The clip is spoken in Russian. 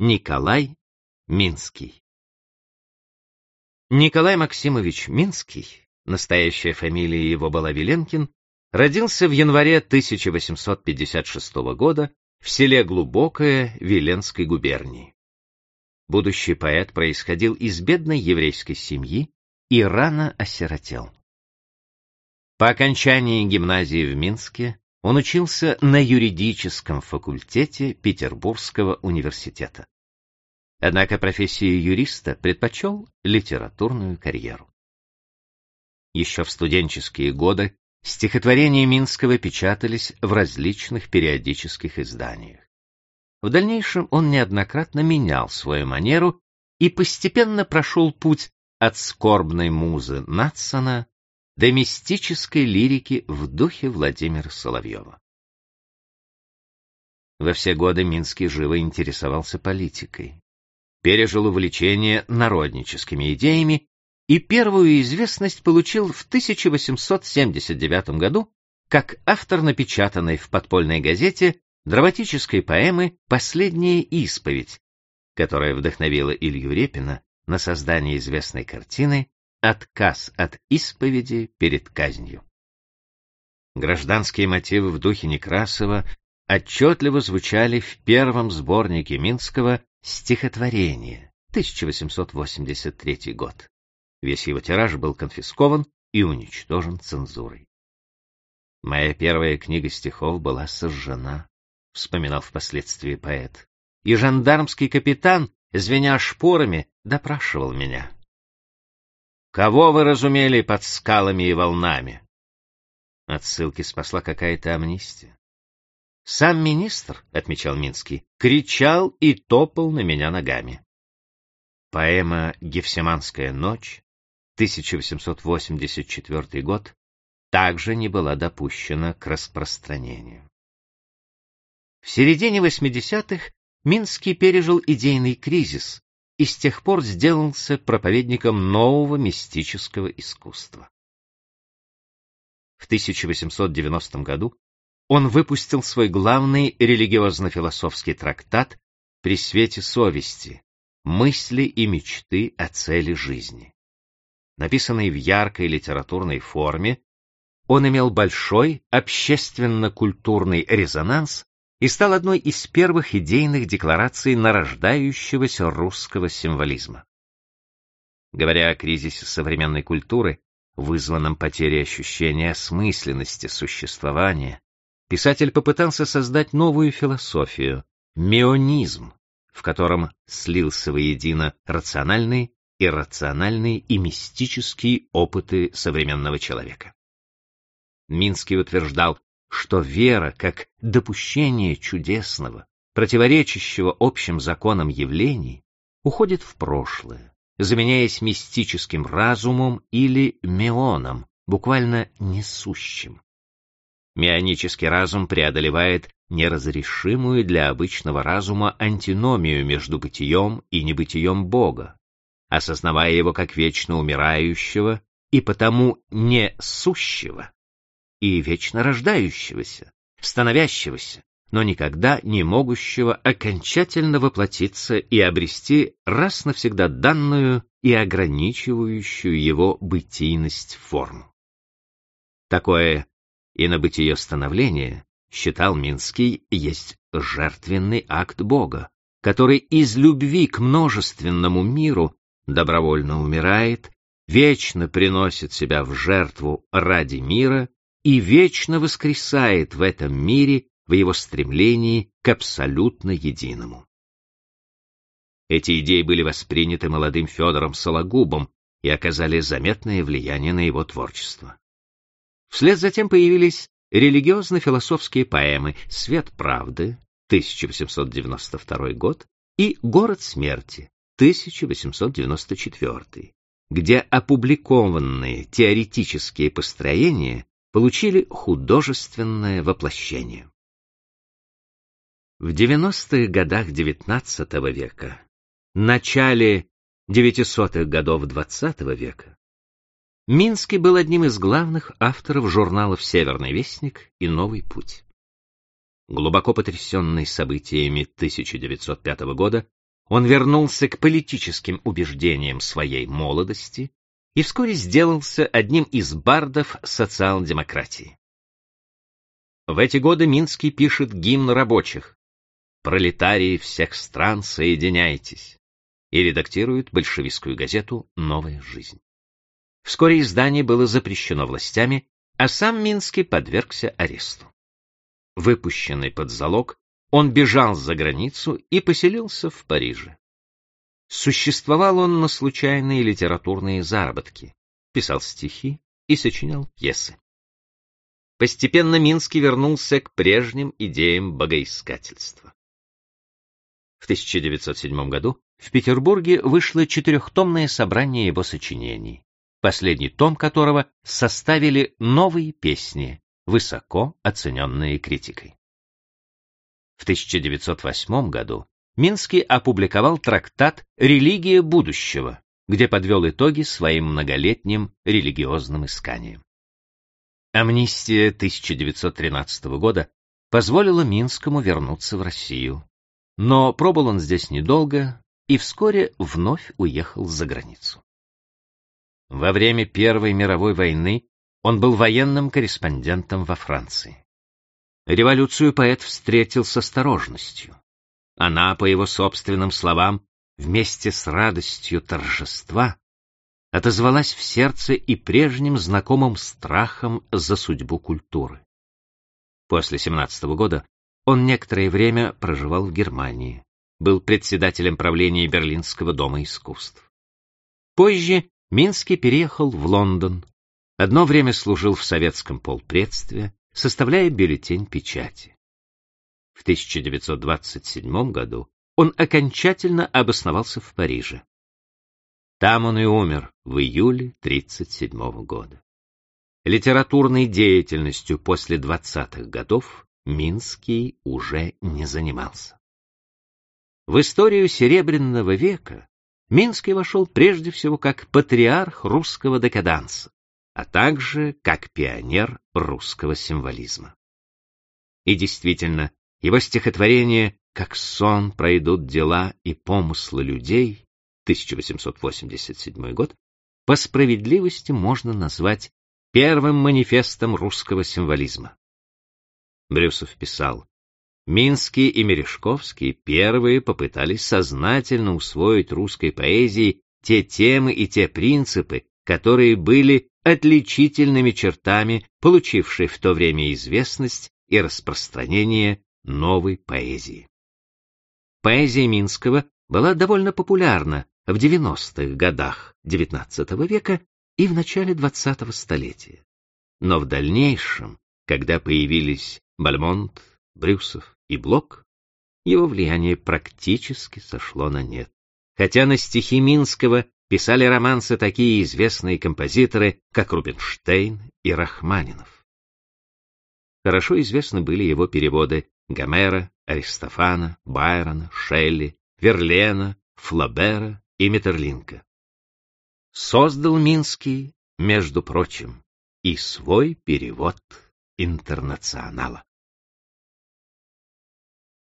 Николай Минский. Николай Максимович Минский, настоящая фамилия его была Веленкин, родился в январе 1856 года в селе Глубокое Веленской губернии. Будущий поэт происходил из бедной еврейской семьи и рано осиротел. По окончании гимназии в Минске он учился на юридическом факультете Петербургского университета. Однако профессию юриста предпочел литературную карьеру. Еще в студенческие годы стихотворения Минского печатались в различных периодических изданиях. В дальнейшем он неоднократно менял свою манеру и постепенно прошел путь от скорбной музы Натсона до мистической лирики в духе Владимира Соловьева. Во все годы Минский живо интересовался политикой, пережил увлечение народническими идеями и первую известность получил в 1879 году как автор напечатанной в подпольной газете драматической поэмы «Последняя исповедь», которая вдохновила Илью Репина на создание известной картины «Отказ от исповеди перед казнью». Гражданские мотивы в духе Некрасова отчетливо звучали в первом сборнике Минского «Стихотворение» 1883 год. Весь его тираж был конфискован и уничтожен цензурой. Моя первая книга стихов была сожжена, вспоминал впоследствии поэт. И жандармский капитан, звеня шпорами, допрашивал меня. Кого вы разумели под скалами и волнами? От ссылки спасла какая-то амнистия. Сам министр, отмечал Минский, кричал и топал на меня ногами. Поэма «Гефсиманская ночь» 1884 год, также не была допущена к распространению. В середине 80-х Минский пережил идейный кризис и с тех пор сделался проповедником нового мистического искусства. В 1890 году он выпустил свой главный религиозно-философский трактат «При свете совести. Мысли и мечты о цели жизни» написанный в яркой литературной форме, он имел большой общественно-культурный резонанс и стал одной из первых идейных деклараций нарождающегося русского символизма. Говоря о кризисе современной культуры, вызванном потерей ощущения осмысленности существования, писатель попытался создать новую философию — меонизм, в котором слился воедино рациональный иррациональные и мистические опыты современного человека. Минский утверждал, что вера как допущение чудесного, противоречащего общим законам явлений, уходит в прошлое, заменяясь мистическим разумом или меоном, буквально несущим. Меонический разум преодолевает неразрешимую для обычного разума антиномию между бытием и небытием Бога, осознавая его как вечно умирающего и потому не сущего, и вечно рождающегося, становящегося, но никогда не могущего окончательно воплотиться и обрести раз навсегда данную и ограничивающую его бытийность форму. Такое инобытие становление, считал Минский, есть жертвенный акт Бога, который из любви к множественному миру добровольно умирает, вечно приносит себя в жертву ради мира и вечно воскресает в этом мире в его стремлении к абсолютно единому. Эти идеи были восприняты молодым Федором Сологубом и оказали заметное влияние на его творчество. Вслед за тем появились религиозно-философские поэмы «Свет правды» 1892 год и «Город смерти» 1894, где опубликованные теоретические построения получили художественное воплощение. В 90-х годах XIX века, начале 900-х годов XX века, Минский был одним из главных авторов журналов «Северный вестник» и «Новый путь». Глубоко потрясенный событиями 1905 года, он вернулся к политическим убеждениям своей молодости и вскоре сделался одним из бардов социал-демократии. В эти годы Минский пишет гимн рабочих «Пролетарии всех стран, соединяйтесь» и редактирует большевистскую газету «Новая жизнь». Вскоре издание было запрещено властями, а сам Минский подвергся аресту. Выпущенный под залог, он бежал за границу и поселился в Париже. Существовал он на случайные литературные заработки, писал стихи и сочинял пьесы. Постепенно Минский вернулся к прежним идеям богоискательства. В 1907 году в Петербурге вышло четырехтомное собрание его сочинений, последний том которого составили новые песни, высоко оцененные критикой. В 1908 году Минский опубликовал трактат «Религия будущего», где подвел итоги своим многолетним религиозным исканиям. Амнистия 1913 года позволила Минскому вернуться в Россию. Но пробыл он здесь недолго и вскоре вновь уехал за границу. Во время Первой мировой войны он был военным корреспондентом во Франции. Революцию поэт встретил с осторожностью. Она, по его собственным словам, вместе с радостью торжества отозвалась в сердце и прежним знакомым страхом за судьбу культуры. После 17 -го года он некоторое время проживал в Германии, был председателем правления Берлинского дома искусств. Позже Минский переехал в Лондон, одно время служил в советском полпредстве, составляя бюллетень печати. В 1927 году он окончательно обосновался в Париже. Там он и умер в июле 1937 года. Литературной деятельностью после 20-х годов Минский уже не занимался. В историю Серебряного века Минский вошел прежде всего как патриарх русского декаданса, а также как пионер русского символизма. И действительно, его стихотворение «Как сон пройдут дела и помыслы людей» 1887 год по справедливости можно назвать первым манифестом русского символизма. Брюсов писал, Минский и Мережковский первые попытались сознательно усвоить русской поэзии те темы и те принципы, которые были отличительными чертами, получившей в то время известность и распространение новой поэзии. Поэзия Минского была довольно популярна в 90-х годах XIX века и в начале XX столетия. Но в дальнейшем, когда появились Бальмонт, Брюсов и Блок, его влияние практически сошло на нет. Хотя на стихи Минского писали романсы такие известные композиторы, как Рубинштейн и Рахманинов. Хорошо известны были его переводы Гомера, Аристофана, Байрона, Шелли, Верлена, Флабера и Метерлинка. Создал Минский, между прочим, и свой перевод интернационала.